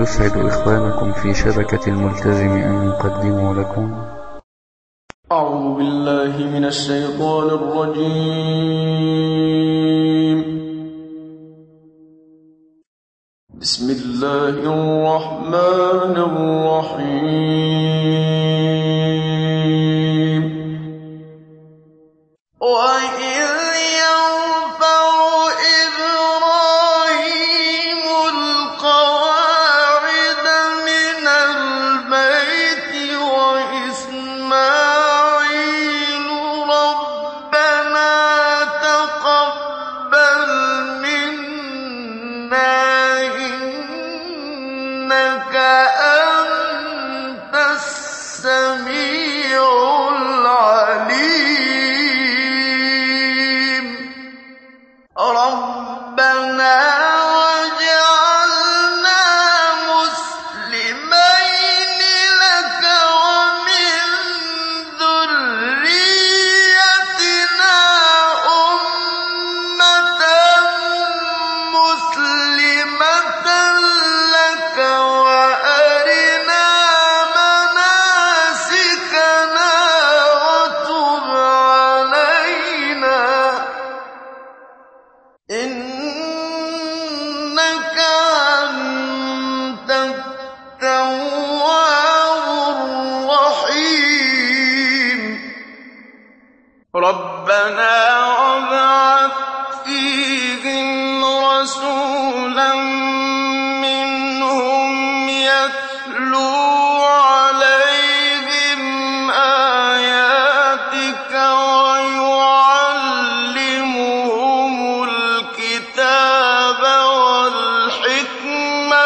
يسعد إخوانكم في شبكة الملتزم أن يقدموا لكم. أعوذ بالله من الشيطان الرجيم. بسم الله الرحمن الرحيم.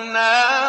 وَأَنْهَارٌ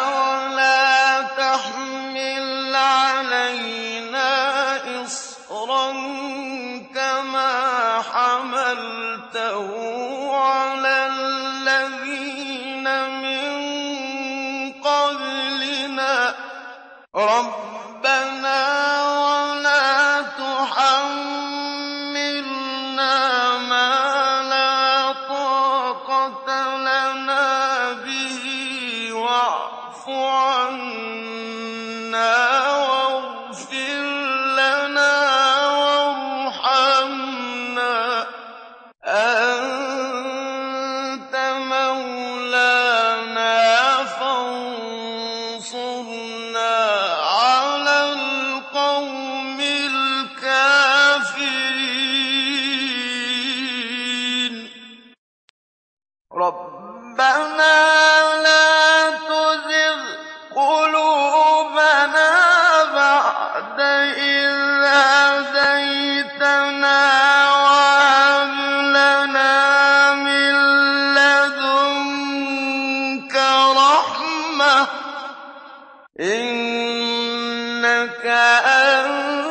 أَن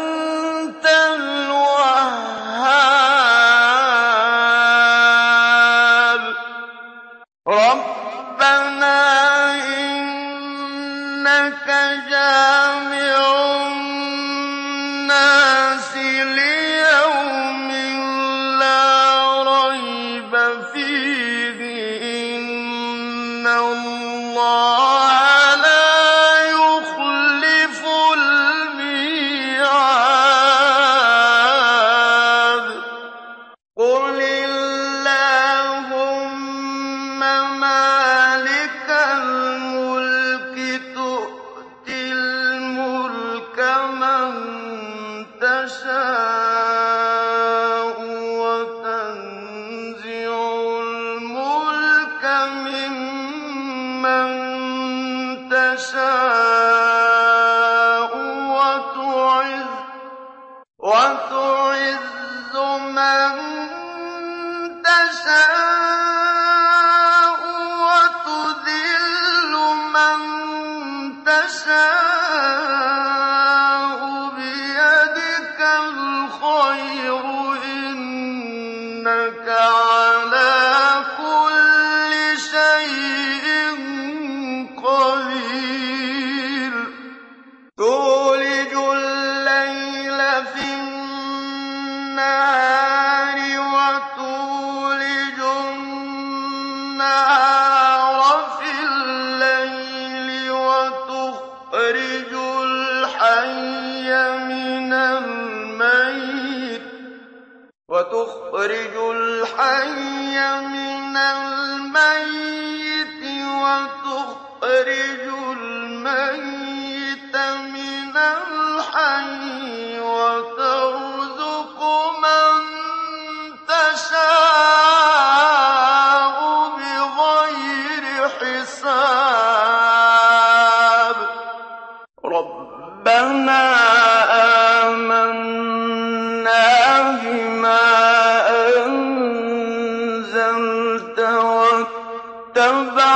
وتعز من تشاء وتذل من تشاء بيدك الخير إنك على وَتُخْرِجُ الْمَيِّتَ مِنَ الْحَيِّ.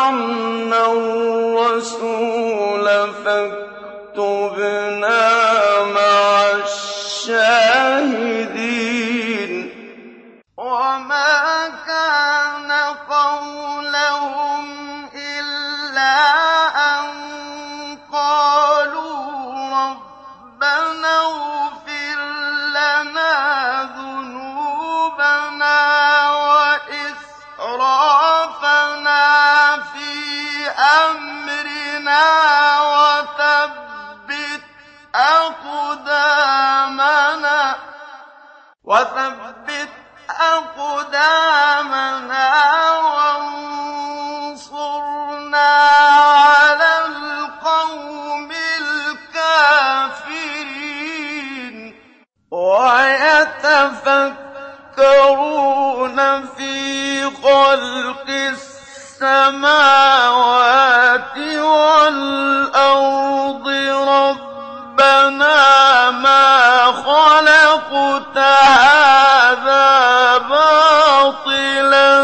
وَاتَّبَعْنَا الرَّسُولَ فَاكْتُبْنَا مَعَ الشَّاهِدِينَ وَمَا كَانَ قَوْلَهُمْ إِلَّا وَثَبِّتْ أَقْدَامَنَا وَانصُرْنَا عَلَى الْقَوْمِ الْكَافِرِينَ. وَيَتَفَكَّرُونَ فِي خَلْقِ السَّمَاوَاتِ وَالْأَرْضِ بَاطِلًا.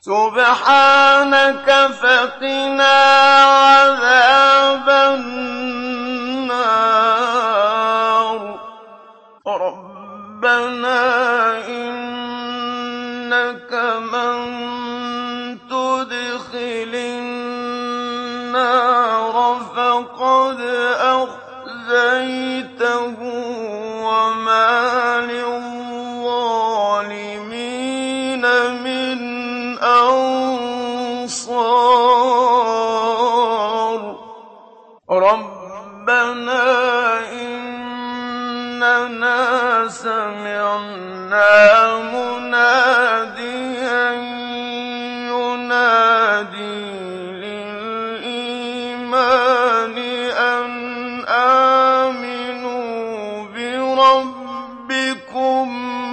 سُبْحَانَكَ فَقِنَا عَذَابَ النَّارِ. فَقَدْ أَخْزَيْتَهُ ۖ وَمَا لِلظَّالِمِينَ مِنْ أَنصَارٍ. رَّبَّنَا إِنَّنَا سَمِعْنَا مُنَادِيًا